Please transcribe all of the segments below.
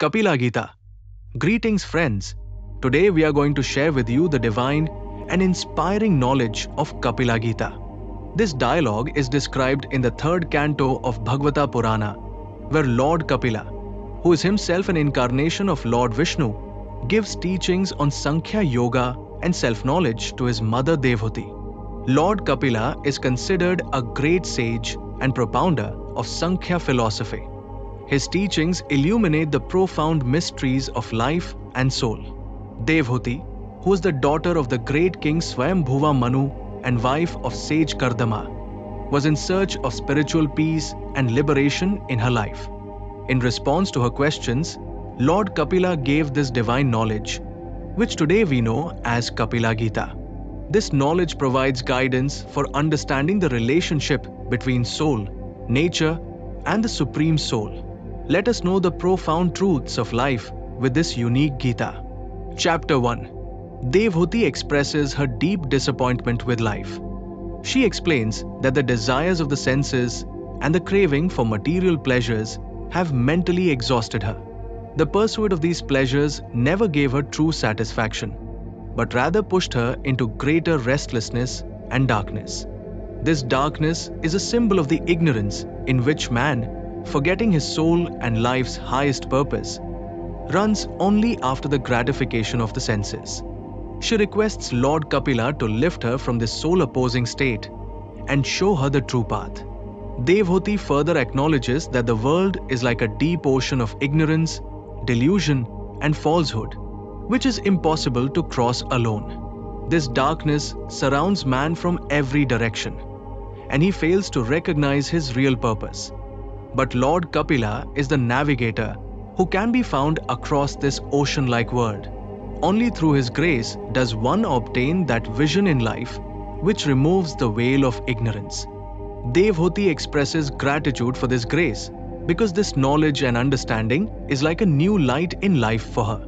Kapila Gita. Greetings, friends. Today we are going to share with you the divine and inspiring knowledge of Kapila Gita. This dialogue is described in the third canto of Bhagavata Purana, where Lord Kapila, who is himself an incarnation of Lord Vishnu, gives teachings on Sankhya Yoga and self knowledge to his mother Devhuti. Lord Kapila is considered a great sage and propounder of Sankhya philosophy. His teachings illuminate the profound mysteries of life and soul. Devhuti, who is the daughter of the great king Swayambhuva Manu and wife of sage Kardama, was in search of spiritual peace and liberation in her life. In response to her questions, Lord Kapila gave this divine knowledge, which today we know as Kapila Gita. This knowledge provides guidance for understanding the relationship between soul, nature, and the Supreme Soul let us know the profound truths of life with this unique Gita. Chapter 1 Devhuti expresses her deep disappointment with life. She explains that the desires of the senses and the craving for material pleasures have mentally exhausted her. The pursuit of these pleasures never gave her true satisfaction, but rather pushed her into greater restlessness and darkness. This darkness is a symbol of the ignorance in which man forgetting his soul and life's highest purpose, runs only after the gratification of the senses. She requests Lord Kapila to lift her from this soul opposing state and show her the true path. Devhuti further acknowledges that the world is like a deep ocean of ignorance, delusion, and falsehood, which is impossible to cross alone. This darkness surrounds man from every direction, and he fails to recognize his real purpose. But Lord Kapila is the navigator who can be found across this ocean like world. Only through his grace does one obtain that vision in life which removes the veil of ignorance. Devhuti expresses gratitude for this grace because this knowledge and understanding is like a new light in life for her.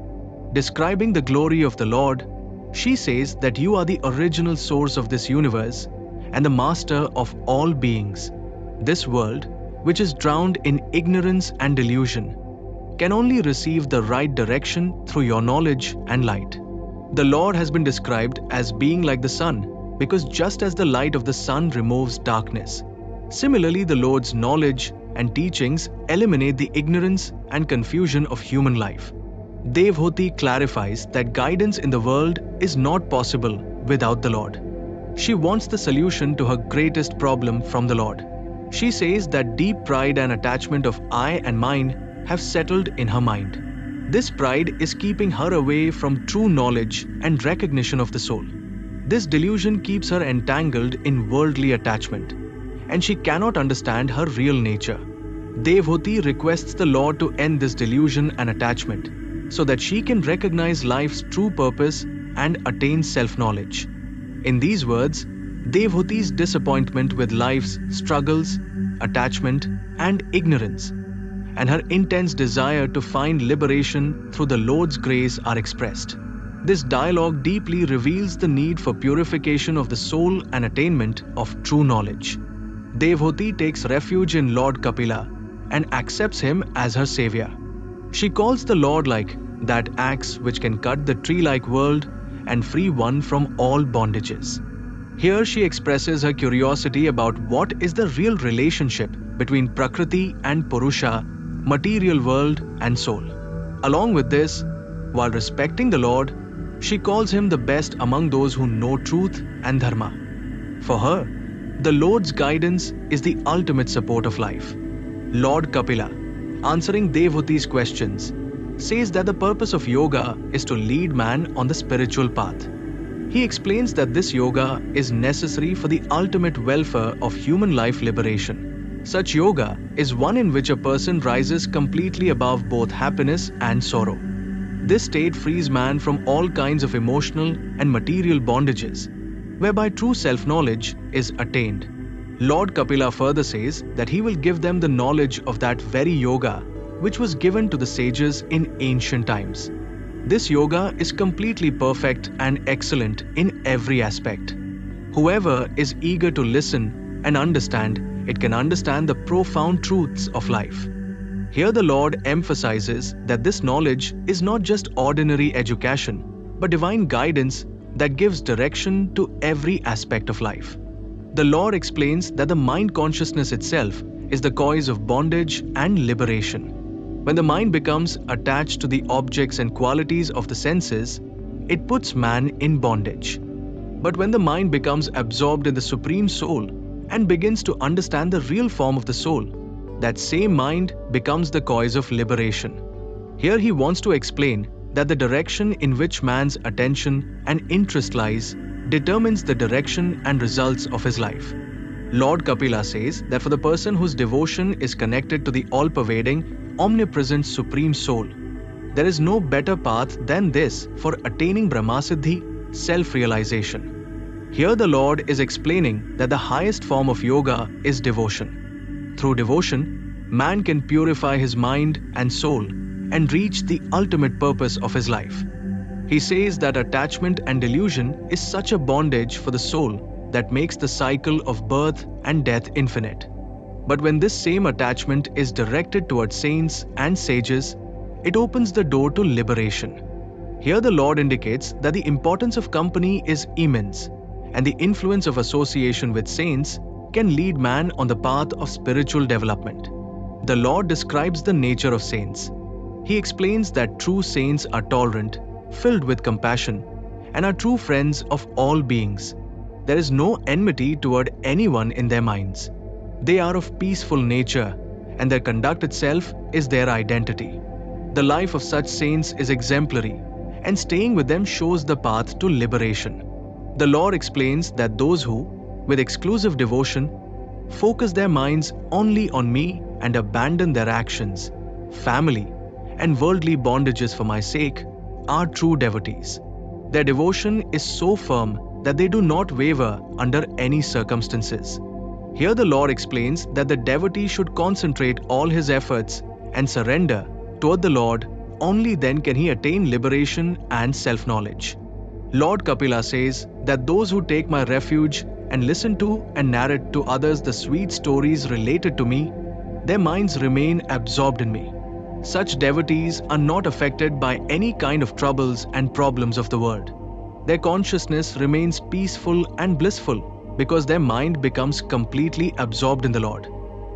Describing the glory of the Lord, she says that you are the original source of this universe and the master of all beings. This world which is drowned in ignorance and delusion, can only receive the right direction through your knowledge and light. The Lord has been described as being like the sun, because just as the light of the sun removes darkness, similarly, the Lord's knowledge and teachings eliminate the ignorance and confusion of human life. Devhuti clarifies that guidance in the world is not possible without the Lord. She wants the solution to her greatest problem from the Lord. She says that deep pride and attachment of I and mine have settled in her mind. This pride is keeping her away from true knowledge and recognition of the soul. This delusion keeps her entangled in worldly attachment, and she cannot understand her real nature. Devhuti requests the Lord to end this delusion and attachment so that she can recognize life's true purpose and attain self knowledge. In these words, Devhuti's disappointment with life's struggles, attachment, and ignorance, and her intense desire to find liberation through the Lord's grace are expressed. This dialogue deeply reveals the need for purification of the soul and attainment of true knowledge. Devhuti takes refuge in Lord Kapila and accepts him as her savior. She calls the Lord like that axe which can cut the tree like world and free one from all bondages. Here she expresses her curiosity about what is the real relationship between Prakriti and Purusha, material world and soul. Along with this, while respecting the Lord, she calls him the best among those who know truth and dharma. For her, the Lord's guidance is the ultimate support of life. Lord Kapila, answering Devhuti's questions, says that the purpose of yoga is to lead man on the spiritual path. He explains that this yoga is necessary for the ultimate welfare of human life liberation. Such yoga is one in which a person rises completely above both happiness and sorrow. This state frees man from all kinds of emotional and material bondages, whereby true self knowledge is attained. Lord Kapila further says that he will give them the knowledge of that very yoga which was given to the sages in ancient times. This yoga is completely perfect and excellent in every aspect. Whoever is eager to listen and understand, it can understand the profound truths of life. Here, the Lord emphasizes that this knowledge is not just ordinary education, but divine guidance that gives direction to every aspect of life. The Lord explains that the mind consciousness itself is the cause of bondage and liberation. When the mind becomes attached to the objects and qualities of the senses, it puts man in bondage. But when the mind becomes absorbed in the Supreme Soul and begins to understand the real form of the soul, that same mind becomes the cause of liberation. Here he wants to explain that the direction in which man's attention and interest lies determines the direction and results of his life. Lord Kapila says that for the person whose devotion is connected to the all pervading, omnipresent Supreme Soul, there is no better path than this for attaining Brahmasiddhi, self realization. Here, the Lord is explaining that the highest form of yoga is devotion. Through devotion, man can purify his mind and soul and reach the ultimate purpose of his life. He says that attachment and delusion is such a bondage for the soul that makes the cycle of birth and death infinite. But when this same attachment is directed towards saints and sages, it opens the door to liberation. Here, the Lord indicates that the importance of company is immense, and the influence of association with saints can lead man on the path of spiritual development. The Lord describes the nature of saints. He explains that true saints are tolerant, filled with compassion, and are true friends of all beings. There is no enmity toward anyone in their minds. They are of peaceful nature, and their conduct itself is their identity. The life of such saints is exemplary, and staying with them shows the path to liberation. The Lord explains that those who, with exclusive devotion, focus their minds only on me and abandon their actions, family, and worldly bondages for my sake, are true devotees. Their devotion is so firm that they do not waver under any circumstances. Here, the Lord explains that the devotee should concentrate all his efforts and surrender toward the Lord, only then can he attain liberation and self knowledge. Lord Kapila says that those who take my refuge and listen to and narrate to others the sweet stories related to me, their minds remain absorbed in me. Such devotees are not affected by any kind of troubles and problems of the world. Their consciousness remains peaceful and blissful because their mind becomes completely absorbed in the Lord.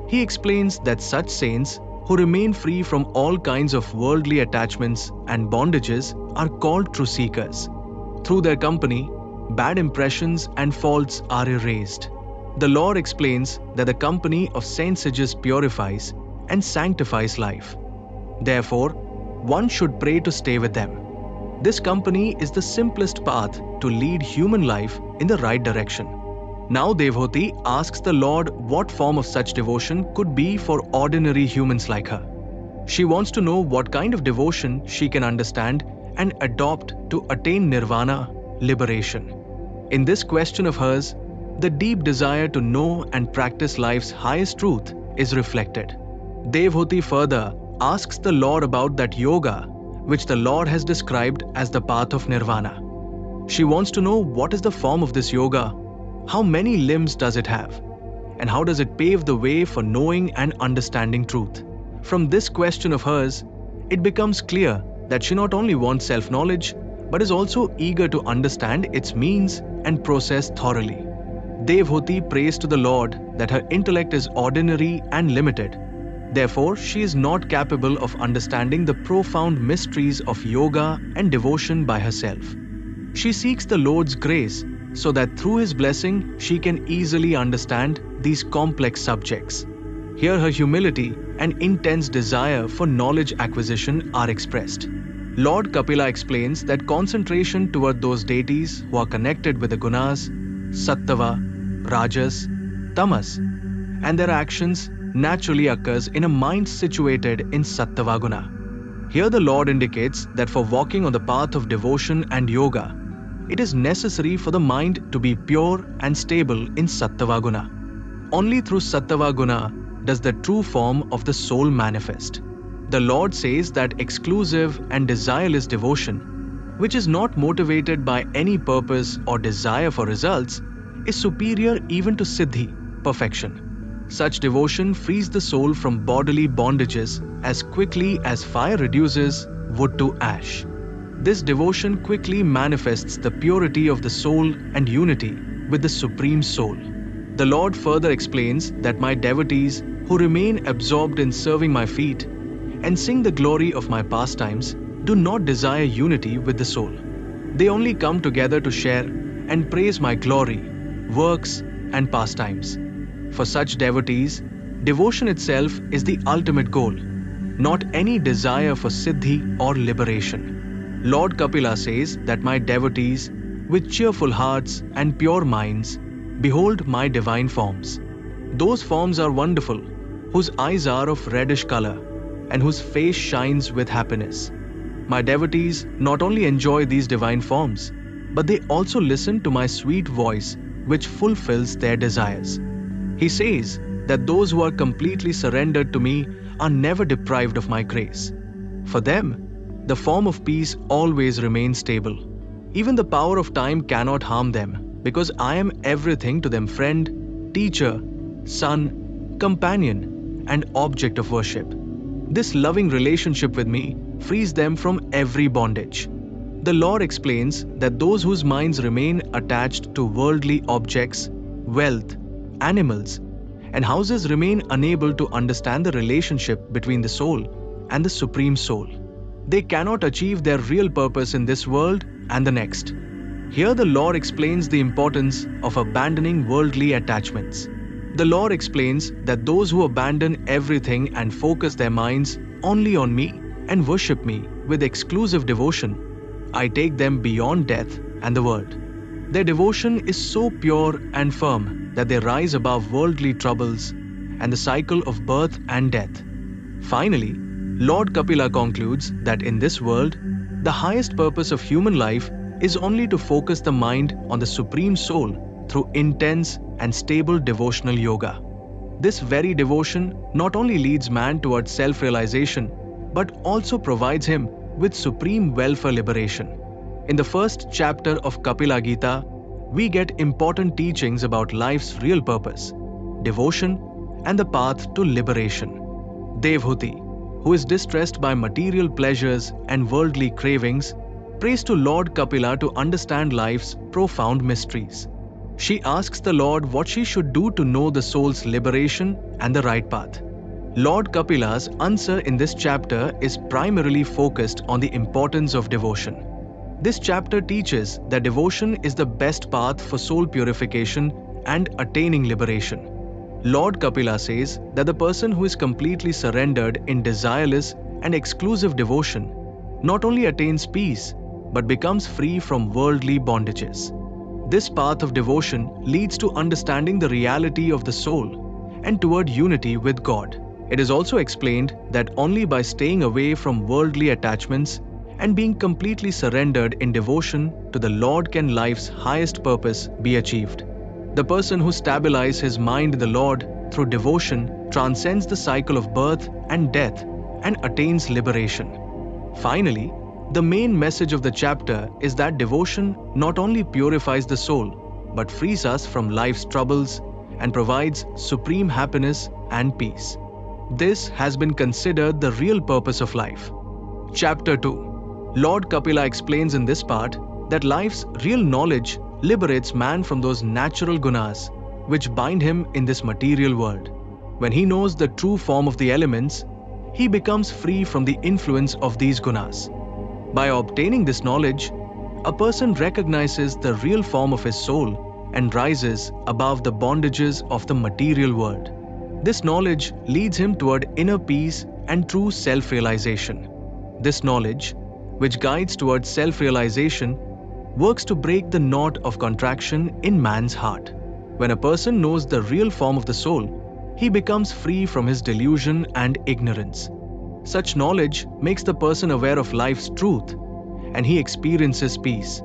He explains that such saints who remain free from all kinds of worldly attachments and bondages are called true seekers. Through their company, bad impressions and faults are erased. The Lord explains that the company of saint sages purifies and sanctifies life. Therefore, one should pray to stay with them. This company is the simplest path to lead human life in the right direction. Now Devhuti asks the Lord what form of such devotion could be for ordinary humans like her. She wants to know what kind of devotion she can understand and adopt to attain nirvana, liberation. In this question of hers, the deep desire to know and practice life's highest truth is reflected. Devhuti further asks the Lord about that yoga which the Lord has described as the path of nirvana. She wants to know what is the form of this yoga, how many limbs does it have, and how does it pave the way for knowing and understanding truth. From this question of hers, it becomes clear that she not only wants self knowledge but is also eager to understand its means and process thoroughly. Devhuti prays to the Lord that her intellect is ordinary and limited. Therefore, she is not capable of understanding the profound mysteries of yoga and devotion by herself. She seeks the Lord's grace so that through His blessing she can easily understand these complex subjects. Here, her humility and intense desire for knowledge acquisition are expressed. Lord Kapila explains that concentration toward those deities who are connected with the gunas, sattva, rajas, tamas, and their actions naturally occurs in a mind situated in sattva guna. Here the Lord indicates that for walking on the path of devotion and yoga, it is necessary for the mind to be pure and stable in sattva guna. Only through sattva guna does the true form of the soul manifest. The Lord says that exclusive and desireless devotion, which is not motivated by any purpose or desire for results, is superior even to Siddhi, perfection. Such devotion frees the soul from bodily bondages as quickly as fire reduces wood to ash. This devotion quickly manifests the purity of the soul and unity with the Supreme Soul. The Lord further explains that my devotees who remain absorbed in serving my feet and sing the glory of my pastimes do not desire unity with the soul. They only come together to share and praise my glory, works, and pastimes. For such devotees, devotion itself is the ultimate goal, not any desire for siddhi or liberation. Lord Kapila says that my devotees, with cheerful hearts and pure minds, behold my divine forms. Those forms are wonderful, whose eyes are of reddish color, and whose face shines with happiness. My devotees not only enjoy these divine forms, but they also listen to my sweet voice, which fulfills their desires. He says that those who are completely surrendered to me are never deprived of my grace. For them, the form of peace always remains stable. Even the power of time cannot harm them, because I am everything to them friend, teacher, son, companion, and object of worship. This loving relationship with me frees them from every bondage. The Lord explains that those whose minds remain attached to worldly objects, wealth, animals, and houses remain unable to understand the relationship between the soul and the Supreme Soul. They cannot achieve their real purpose in this world and the next. Here, the Lord explains the importance of abandoning worldly attachments. The Lord explains that those who abandon everything and focus their minds only on me and worship me with exclusive devotion, I take them beyond death and the world. Their devotion is so pure and firm that they rise above worldly troubles and the cycle of birth and death. Finally, Lord Kapila concludes that in this world, the highest purpose of human life is only to focus the mind on the Supreme Soul through intense and stable devotional yoga. This very devotion not only leads man towards self realization, but also provides him with supreme welfare liberation. In the first chapter of Kapila Gita, we get important teachings about life's real purpose, devotion, and the path to liberation. Devhuti, who is distressed by material pleasures and worldly cravings, prays to Lord Kapila to understand life's profound mysteries. She asks the Lord what she should do to know the soul's liberation and the right path. Lord Kapila's answer in this chapter is primarily focused on the importance of devotion. This chapter teaches that devotion is the best path for soul purification and attaining liberation. Lord Kapila says that the person who is completely surrendered in desireless and exclusive devotion not only attains peace but becomes free from worldly bondages. This path of devotion leads to understanding the reality of the soul and toward unity with God. It is also explained that only by staying away from worldly attachments and being completely surrendered in devotion to the Lord can life's highest purpose be achieved. The person who stabilizes his mind in the Lord through devotion transcends the cycle of birth and death and attains liberation. Finally, the main message of the chapter is that devotion not only purifies the soul, but frees us from life's troubles and provides supreme happiness and peace. This has been considered the real purpose of life. Chapter 2 Lord Kapila explains in this part that life's real knowledge liberates man from those natural gunas which bind him in this material world. When he knows the true form of the elements, he becomes free from the influence of these gunas. By obtaining this knowledge, a person recognizes the real form of his soul and rises above the bondages of the material world. This knowledge leads him toward inner peace and true self realization. This knowledge which guides towards self realization, works to break the knot of contraction in man's heart. When a person knows the real form of the soul, he becomes free from his delusion and ignorance. Such knowledge makes the person aware of life's truth, and he experiences peace.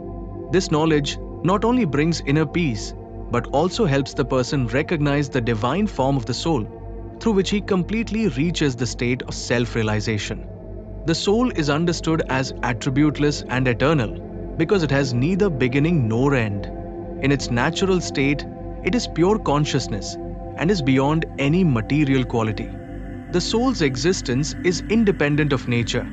This knowledge not only brings inner peace, but also helps the person recognize the divine form of the soul, through which he completely reaches the state of self realization. The soul is understood as attributeless and eternal because it has neither beginning nor end. In its natural state, it is pure consciousness and is beyond any material quality. The soul's existence is independent of nature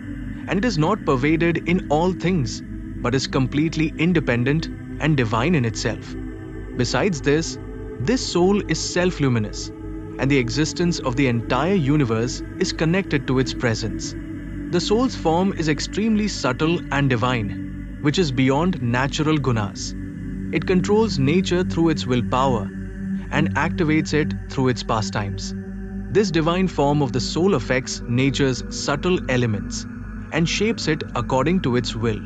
and it is not pervaded in all things but is completely independent and divine in itself. Besides this, this soul is self luminous and the existence of the entire universe is connected to its presence. The soul's form is extremely subtle and divine, which is beyond natural gunas. It controls nature through its willpower and activates it through its pastimes. This divine form of the soul affects nature's subtle elements and shapes it according to its will.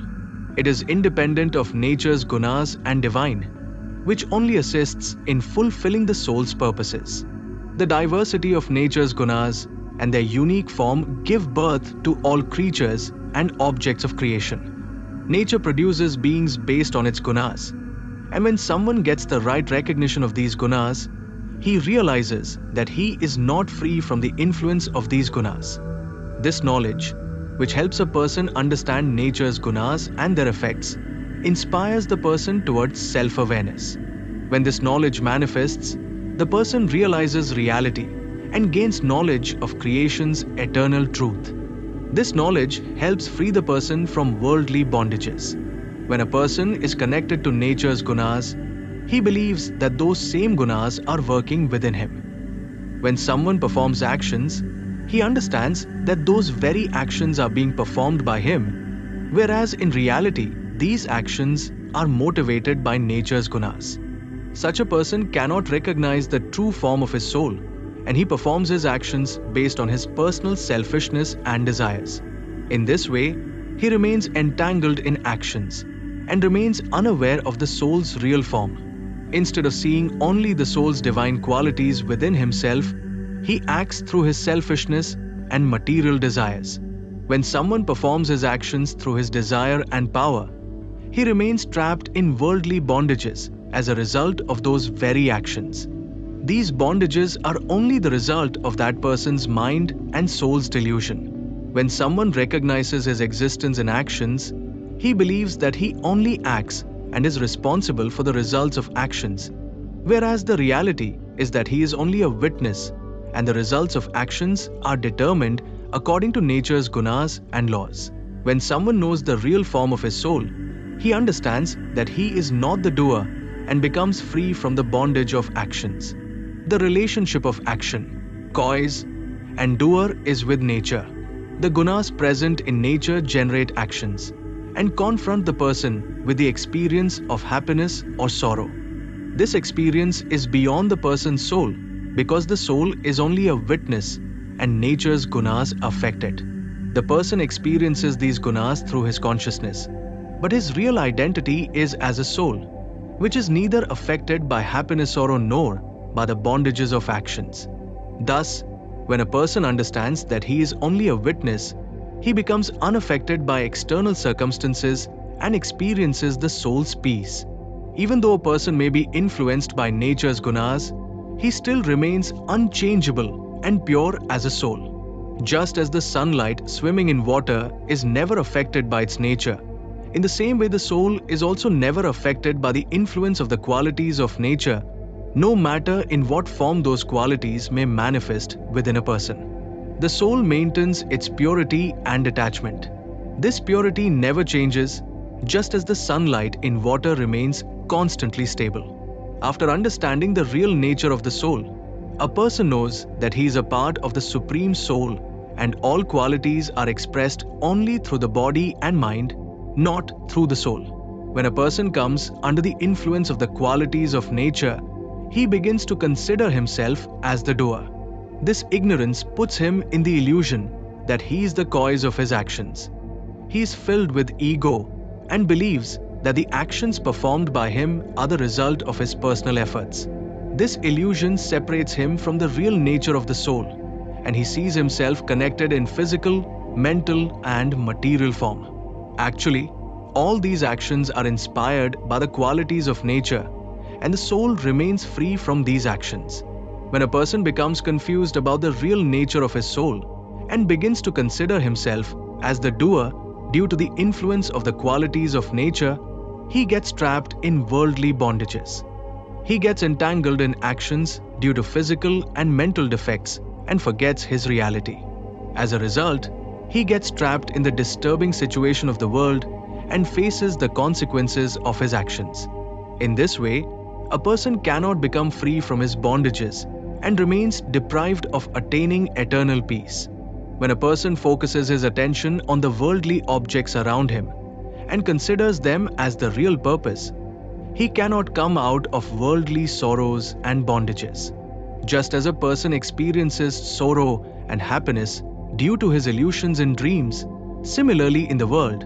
It is independent of nature's gunas and divine, which only assists in fulfilling the soul's purposes. The diversity of nature's gunas and their unique form give birth to all creatures and objects of creation. Nature produces beings based on its gunas, and when someone gets the right recognition of these gunas, he realizes that he is not free from the influence of these gunas. This knowledge, which helps a person understand nature's gunas and their effects, inspires the person towards self awareness. When this knowledge manifests, the person realizes reality and gains knowledge of creation's eternal truth. This knowledge helps free the person from worldly bondages. When a person is connected to nature's gunas, he believes that those same gunas are working within him. When someone performs actions, he understands that those very actions are being performed by him, whereas in reality, these actions are motivated by nature's gunas. Such a person cannot recognize the true form of his soul, and he performs his actions based on his personal selfishness and desires. In this way, he remains entangled in actions and remains unaware of the soul's real form. Instead of seeing only the soul's divine qualities within himself, he acts through his selfishness and material desires. When someone performs his actions through his desire and power, he remains trapped in worldly bondages as a result of those very actions. These bondages are only the result of that person's mind and soul's delusion. When someone recognizes his existence in actions, he believes that he only acts and is responsible for the results of actions, whereas the reality is that he is only a witness and the results of actions are determined according to nature's gunas and laws. When someone knows the real form of his soul, he understands that he is not the doer and becomes free from the bondage of actions. The relationship of action, cause, and doer is with nature. The gunas present in nature generate actions and confront the person with the experience of happiness or sorrow. This experience is beyond the person's soul because the soul is only a witness and nature's gunas affect it. The person experiences these gunas through his consciousness, but his real identity is as a soul which is neither affected by happiness or nor by the bondages of actions. Thus, when a person understands that he is only a witness, he becomes unaffected by external circumstances and experiences the soul's peace. Even though a person may be influenced by nature's gunas, he still remains unchangeable and pure as a soul. Just as the sunlight swimming in water is never affected by its nature, in the same way, the soul is also never affected by the influence of the qualities of nature, no matter in what form those qualities may manifest within a person. The soul maintains its purity and detachment. This purity never changes, just as the sunlight in water remains constantly stable. After understanding the real nature of the soul, a person knows that he is a part of the Supreme Soul and all qualities are expressed only through the body and mind not through the soul. When a person comes under the influence of the qualities of nature, he begins to consider himself as the doer. This ignorance puts him in the illusion that he is the cause of his actions. He is filled with ego and believes that the actions performed by him are the result of his personal efforts. This illusion separates him from the real nature of the soul, and he sees himself connected in physical, mental, and material form. Actually, all these actions are inspired by the qualities of nature, and the soul remains free from these actions. When a person becomes confused about the real nature of his soul and begins to consider himself as the doer due to the influence of the qualities of nature, he gets trapped in worldly bondages. He gets entangled in actions due to physical and mental defects and forgets his reality. As a result, he gets trapped in the disturbing situation of the world and faces the consequences of his actions. In this way, a person cannot become free from his bondages and remains deprived of attaining eternal peace. When a person focuses his attention on the worldly objects around him and considers them as the real purpose, he cannot come out of worldly sorrows and bondages. Just as a person experiences sorrow and happiness due to his illusions and dreams, similarly in the world,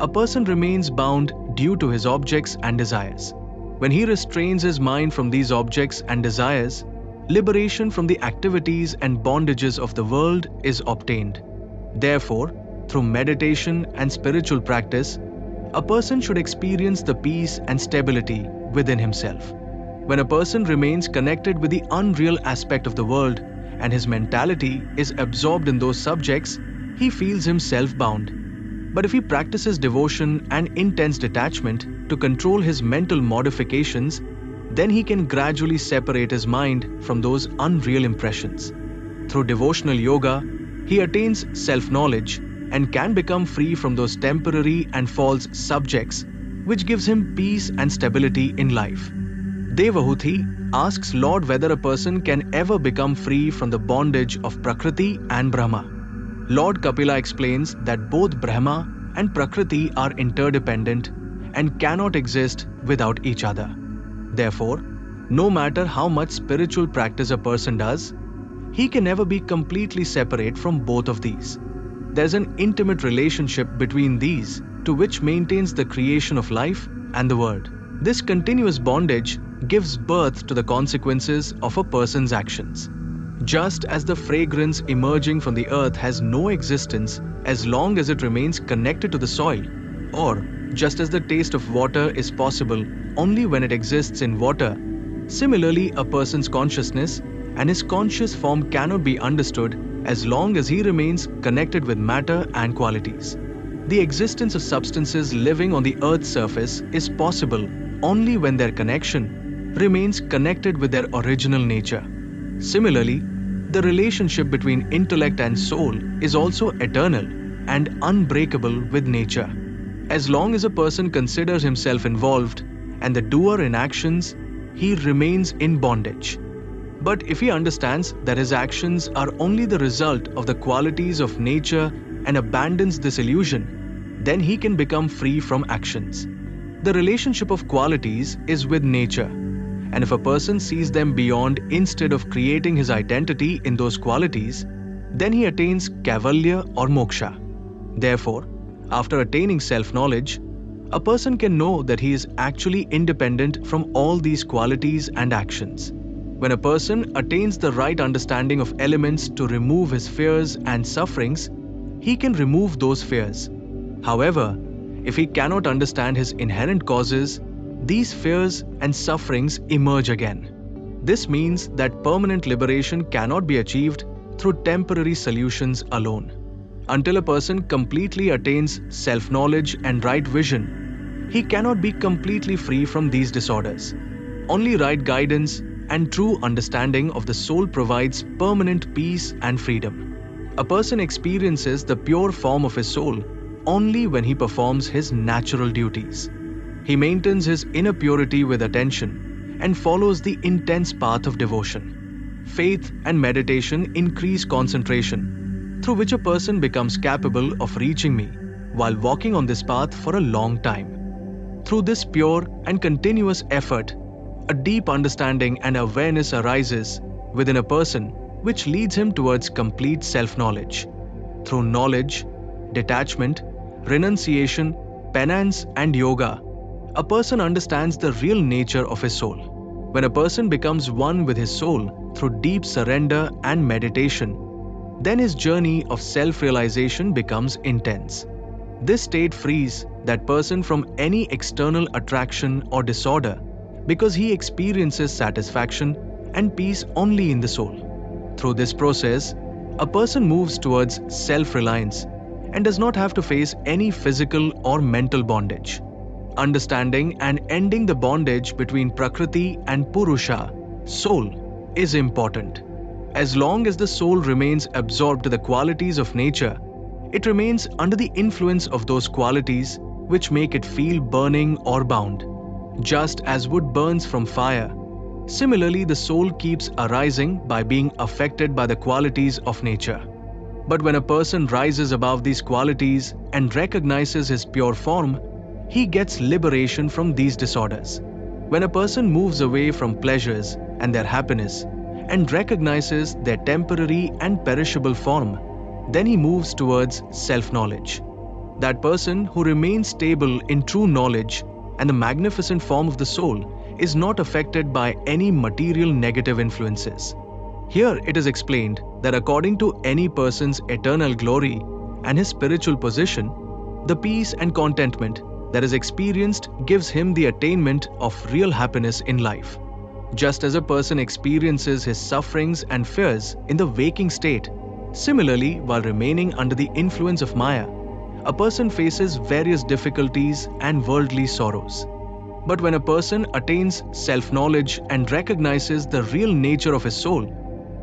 a person remains bound due to his objects and desires. When he restrains his mind from these objects and desires, liberation from the activities and bondages of the world is obtained. Therefore, through meditation and spiritual practice, a person should experience the peace and stability within himself. When a person remains connected with the unreal aspect of the world and his mentality is absorbed in those subjects, he feels himself bound. But if he practices devotion and intense detachment to control his mental modifications, then he can gradually separate his mind from those unreal impressions. Through devotional yoga, he attains self knowledge and can become free from those temporary and false subjects, which gives him peace and stability in life. Devahuti asks Lord whether a person can ever become free from the bondage of Prakriti and Brahma. Lord Kapila explains that both Brahma and Prakriti are interdependent and cannot exist without each other. Therefore, no matter how much spiritual practice a person does, he can never be completely separate from both of these. There's an intimate relationship between these to which maintains the creation of life and the world. This continuous bondage gives birth to the consequences of a person's actions. Just as the fragrance emerging from the earth has no existence as long as it remains connected to the soil, or just as the taste of water is possible only when it exists in water, similarly, a person's consciousness and his conscious form cannot be understood as long as he remains connected with matter and qualities. The existence of substances living on the earth's surface is possible only when their connection remains connected with their original nature. Similarly, the relationship between intellect and soul is also eternal and unbreakable with nature. As long as a person considers himself involved and the doer in actions, he remains in bondage. But if he understands that his actions are only the result of the qualities of nature and abandons this illusion, then he can become free from actions. The relationship of qualities is with nature and if a person sees them beyond instead of creating his identity in those qualities, then he attains Kaivalya or Moksha. Therefore, after attaining self knowledge, a person can know that he is actually independent from all these qualities and actions. When a person attains the right understanding of elements to remove his fears and sufferings, he can remove those fears. However, if he cannot understand his inherent causes, these fears and sufferings emerge again. This means that permanent liberation cannot be achieved through temporary solutions alone. Until a person completely attains self knowledge and right vision, he cannot be completely free from these disorders. Only right guidance and true understanding of the soul provides permanent peace and freedom. A person experiences the pure form of his soul only when he performs his natural duties. He maintains his inner purity with attention and follows the intense path of devotion. Faith and meditation increase concentration, through which a person becomes capable of reaching me while walking on this path for a long time. Through this pure and continuous effort, a deep understanding and awareness arises within a person which leads him towards complete self knowledge. Through knowledge, detachment, renunciation, penance, and yoga, a person understands the real nature of his soul. When a person becomes one with his soul through deep surrender and meditation, then his journey of self realization becomes intense. This state frees that person from any external attraction or disorder because he experiences satisfaction and peace only in the soul. Through this process, a person moves towards self reliance and does not have to face any physical or mental bondage understanding and ending the bondage between Prakriti and Purusha, soul, is important. As long as the soul remains absorbed to the qualities of nature, it remains under the influence of those qualities which make it feel burning or bound. Just as wood burns from fire, similarly the soul keeps arising by being affected by the qualities of nature. But when a person rises above these qualities and recognizes his pure form, he gets liberation from these disorders. When a person moves away from pleasures and their happiness and recognizes their temporary and perishable form, then he moves towards self knowledge. That person who remains stable in true knowledge and the magnificent form of the soul is not affected by any material negative influences. Here it is explained that according to any person's eternal glory and his spiritual position, the peace and contentment that is experienced gives him the attainment of real happiness in life. Just as a person experiences his sufferings and fears in the waking state, similarly, while remaining under the influence of Maya, a person faces various difficulties and worldly sorrows. But when a person attains self knowledge and recognizes the real nature of his soul,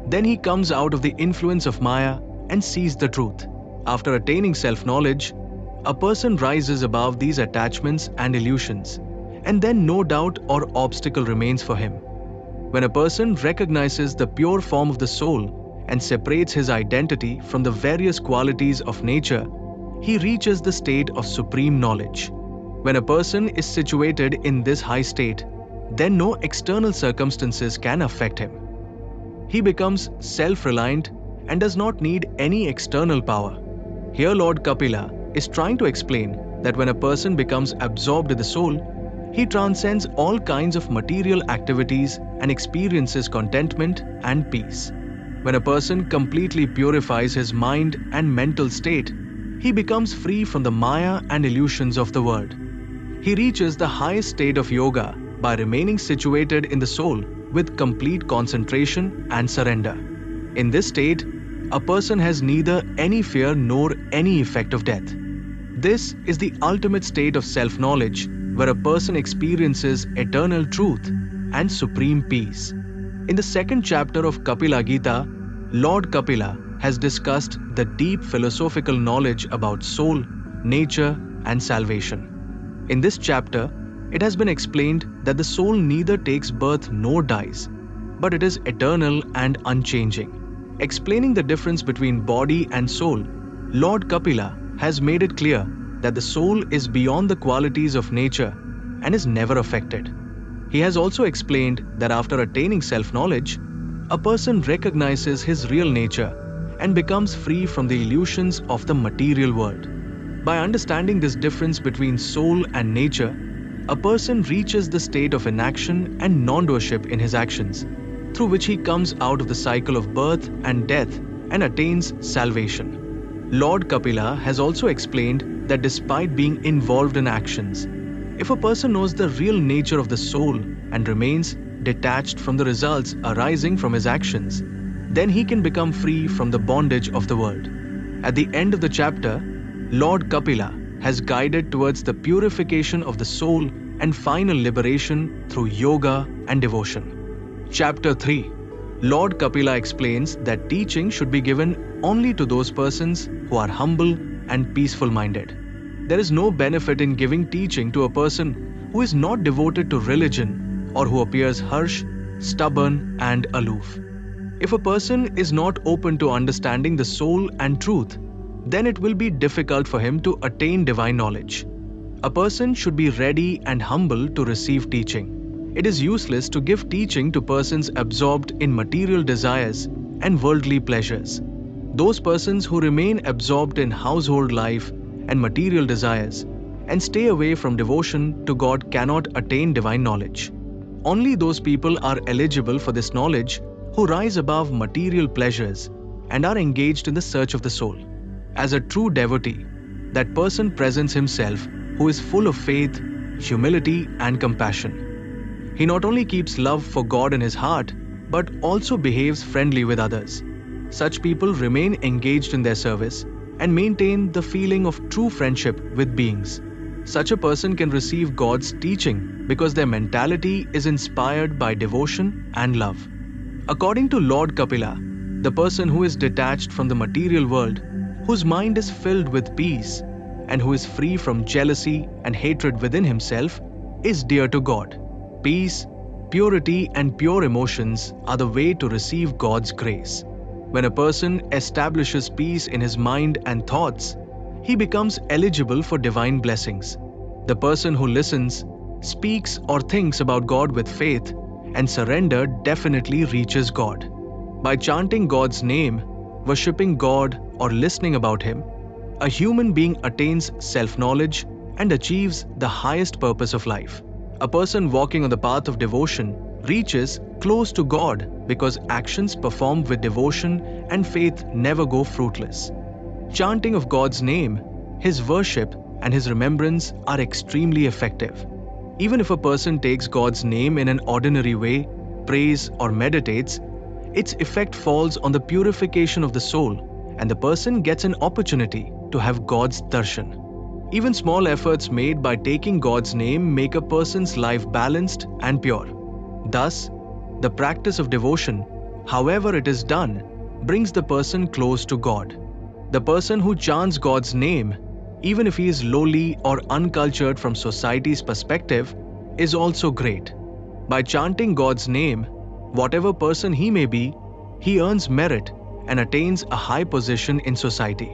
then he comes out of the influence of Maya and sees the truth. After attaining self knowledge, a person rises above these attachments and illusions, and then no doubt or obstacle remains for him. When a person recognizes the pure form of the soul and separates his identity from the various qualities of nature, he reaches the state of supreme knowledge. When a person is situated in this high state, then no external circumstances can affect him. He becomes self reliant and does not need any external power. Here, Lord Kapila is trying to explain that when a person becomes absorbed in the soul, he transcends all kinds of material activities and experiences contentment and peace. When a person completely purifies his mind and mental state, he becomes free from the maya and illusions of the world. He reaches the highest state of yoga by remaining situated in the soul with complete concentration and surrender. In this state, a person has neither any fear nor any effect of death. This is the ultimate state of self knowledge where a person experiences eternal truth and supreme peace. In the second chapter of Kapila Gita, Lord Kapila has discussed the deep philosophical knowledge about soul, nature, and salvation. In this chapter, it has been explained that the soul neither takes birth nor dies, but it is eternal and unchanging. Explaining the difference between body and soul, Lord Kapila has made it clear that the soul is beyond the qualities of nature and is never affected. He has also explained that after attaining self knowledge, a person recognizes his real nature and becomes free from the illusions of the material world. By understanding this difference between soul and nature, a person reaches the state of inaction and non doership in his actions, through which he comes out of the cycle of birth and death and attains salvation. Lord Kapila has also explained that despite being involved in actions, if a person knows the real nature of the soul and remains detached from the results arising from his actions, then he can become free from the bondage of the world. At the end of the chapter, Lord Kapila has guided towards the purification of the soul and final liberation through yoga and devotion. Chapter 3 Lord Kapila explains that teaching should be given only to those persons who are humble and peaceful minded. There is no benefit in giving teaching to a person who is not devoted to religion or who appears harsh, stubborn, and aloof. If a person is not open to understanding the soul and truth, then it will be difficult for him to attain divine knowledge. A person should be ready and humble to receive teaching. It is useless to give teaching to persons absorbed in material desires and worldly pleasures. Those persons who remain absorbed in household life and material desires and stay away from devotion to God cannot attain divine knowledge. Only those people are eligible for this knowledge who rise above material pleasures and are engaged in the search of the soul. As a true devotee, that person presents himself who is full of faith, humility, and compassion. He not only keeps love for God in his heart, but also behaves friendly with others. Such people remain engaged in their service and maintain the feeling of true friendship with beings. Such a person can receive God's teaching because their mentality is inspired by devotion and love. According to Lord Kapila, the person who is detached from the material world, whose mind is filled with peace, and who is free from jealousy and hatred within himself, is dear to God. Peace, purity, and pure emotions are the way to receive God's grace. When a person establishes peace in his mind and thoughts, he becomes eligible for divine blessings. The person who listens, speaks, or thinks about God with faith and surrender definitely reaches God. By chanting God's name, worshipping God, or listening about Him, a human being attains self knowledge and achieves the highest purpose of life. A person walking on the path of devotion reaches close to God because actions performed with devotion and faith never go fruitless. Chanting of God's name, His worship, and His remembrance are extremely effective. Even if a person takes God's name in an ordinary way, prays, or meditates, its effect falls on the purification of the soul, and the person gets an opportunity to have God's darshan. Even small efforts made by taking God's name make a person's life balanced and pure. Thus, the practice of devotion, however it is done, brings the person close to God. The person who chants God's name, even if he is lowly or uncultured from society's perspective, is also great. By chanting God's name, whatever person he may be, he earns merit and attains a high position in society.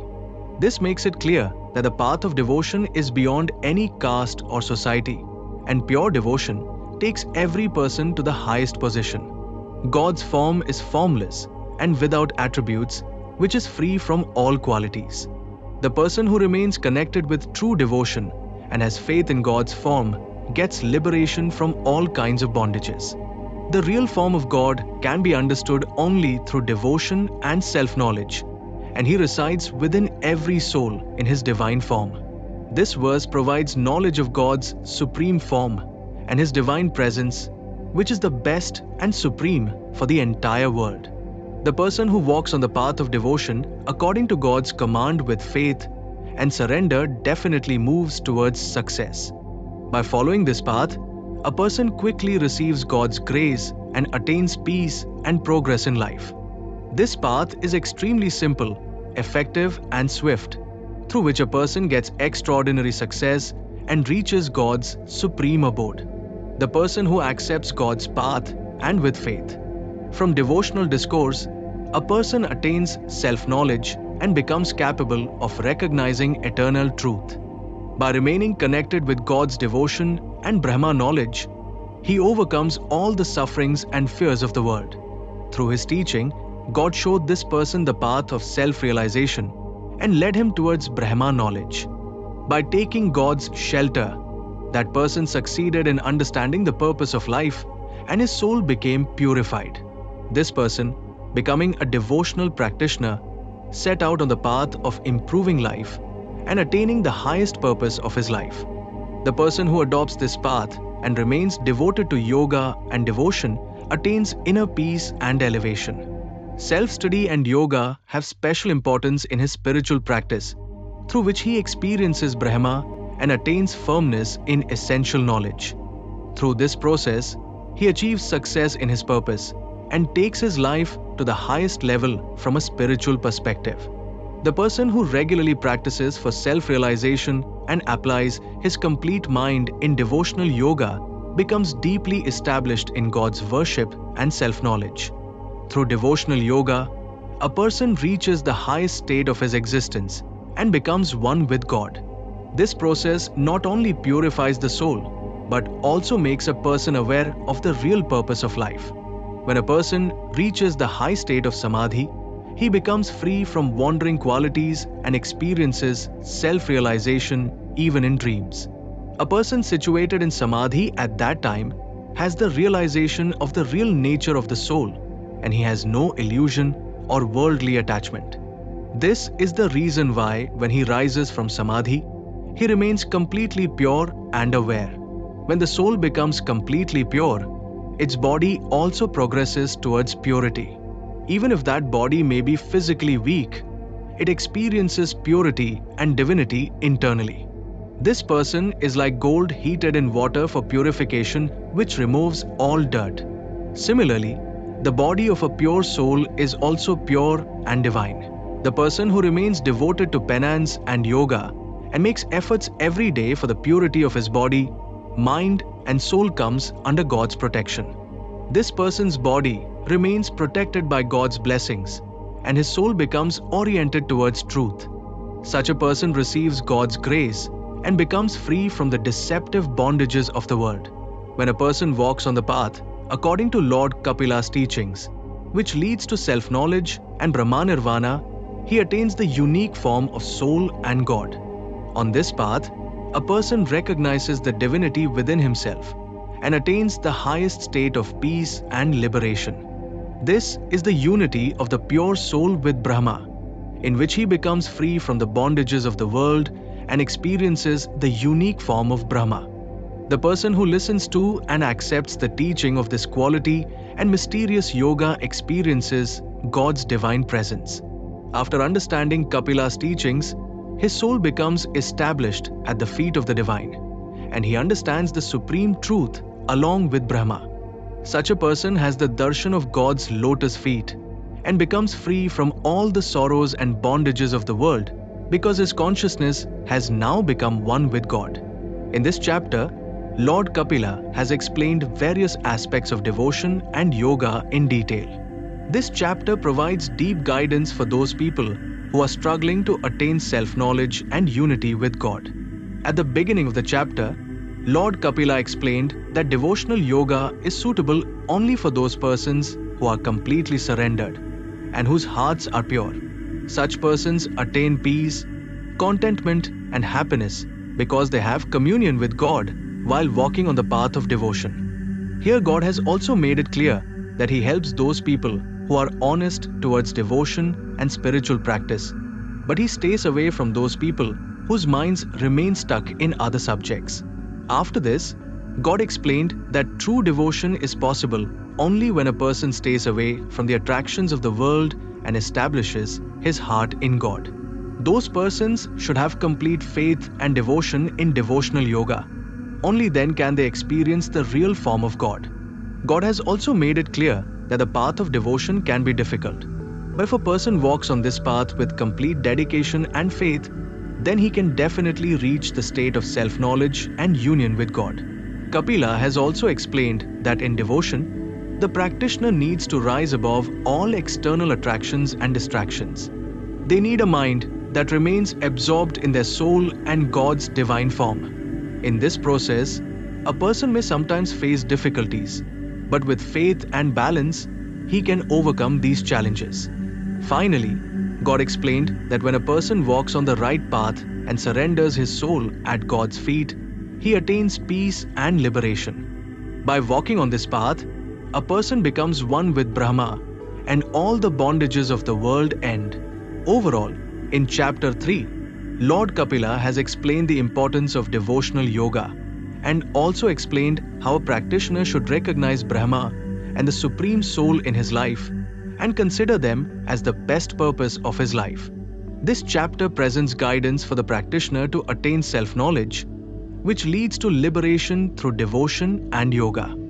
This makes it clear that the path of devotion is beyond any caste or society, and pure devotion takes every person to the highest position. God's form is formless and without attributes, which is free from all qualities. The person who remains connected with true devotion and has faith in God's form gets liberation from all kinds of bondages. The real form of God can be understood only through devotion and self knowledge and he resides within every soul in his divine form. This verse provides knowledge of God's supreme form and his divine presence, which is the best and supreme for the entire world. The person who walks on the path of devotion according to God's command with faith and surrender definitely moves towards success. By following this path, a person quickly receives God's grace and attains peace and progress in life. This path is extremely simple, effective, and swift, through which a person gets extraordinary success and reaches God's supreme abode. The person who accepts God's path and with faith. From devotional discourse, a person attains self knowledge and becomes capable of recognizing eternal truth. By remaining connected with God's devotion and Brahma knowledge, he overcomes all the sufferings and fears of the world. Through his teaching, God showed this person the path of self realization and led him towards Brahma knowledge. By taking God's shelter, that person succeeded in understanding the purpose of life and his soul became purified. This person, becoming a devotional practitioner, set out on the path of improving life and attaining the highest purpose of his life. The person who adopts this path and remains devoted to yoga and devotion attains inner peace and elevation. Self study and yoga have special importance in his spiritual practice, through which he experiences Brahma and attains firmness in essential knowledge. Through this process, he achieves success in his purpose and takes his life to the highest level from a spiritual perspective. The person who regularly practices for self realization and applies his complete mind in devotional yoga becomes deeply established in God's worship and self knowledge. Through devotional yoga, a person reaches the highest state of his existence and becomes one with God. This process not only purifies the soul, but also makes a person aware of the real purpose of life. When a person reaches the high state of samadhi, he becomes free from wandering qualities and experiences self realization even in dreams. A person situated in samadhi at that time has the realization of the real nature of the soul and he has no illusion or worldly attachment. This is the reason why, when he rises from samadhi, he remains completely pure and aware. When the soul becomes completely pure, its body also progresses towards purity. Even if that body may be physically weak, it experiences purity and divinity internally. This person is like gold heated in water for purification, which removes all dirt. Similarly, the body of a pure soul is also pure and divine. The person who remains devoted to penance and yoga and makes efforts every day for the purity of his body, mind, and soul comes under God's protection. This person's body remains protected by God's blessings, and his soul becomes oriented towards truth. Such a person receives God's grace and becomes free from the deceptive bondages of the world. When a person walks on the path, according to Lord Kapila's teachings, which leads to self knowledge and Brahmanirvana, he attains the unique form of soul and God. On this path, a person recognizes the divinity within himself and attains the highest state of peace and liberation. This is the unity of the pure soul with Brahma, in which he becomes free from the bondages of the world and experiences the unique form of Brahma. The person who listens to and accepts the teaching of this quality and mysterious yoga experiences God's divine presence. After understanding Kapila's teachings, his soul becomes established at the feet of the divine, and he understands the supreme truth along with Brahma. Such a person has the darshan of God's lotus feet and becomes free from all the sorrows and bondages of the world because his consciousness has now become one with God. In this chapter, Lord Kapila has explained various aspects of devotion and yoga in detail. This chapter provides deep guidance for those people who are struggling to attain self knowledge and unity with God. At the beginning of the chapter, Lord Kapila explained that devotional yoga is suitable only for those persons who are completely surrendered and whose hearts are pure. Such persons attain peace, contentment, and happiness because they have communion with God while walking on the path of devotion. Here, God has also made it clear that He helps those people who are honest towards devotion and spiritual practice, but he stays away from those people whose minds remain stuck in other subjects. After this, God explained that true devotion is possible only when a person stays away from the attractions of the world and establishes his heart in God. Those persons should have complete faith and devotion in devotional yoga. Only then can they experience the real form of God. God has also made it clear that the path of devotion can be difficult. But if a person walks on this path with complete dedication and faith, then he can definitely reach the state of self knowledge and union with God. Kapila has also explained that in devotion, the practitioner needs to rise above all external attractions and distractions. They need a mind that remains absorbed in their soul and God's divine form. In this process, a person may sometimes face difficulties, but with faith and balance, he can overcome these challenges. Finally, God explained that when a person walks on the right path and surrenders his soul at God's feet, he attains peace and liberation. By walking on this path, a person becomes one with Brahma and all the bondages of the world end. Overall, in chapter 3, Lord Kapila has explained the importance of devotional yoga and also explained how a practitioner should recognize Brahma and the Supreme Soul in his life and consider them as the best purpose of his life. This chapter presents guidance for the practitioner to attain self knowledge, which leads to liberation through devotion and yoga.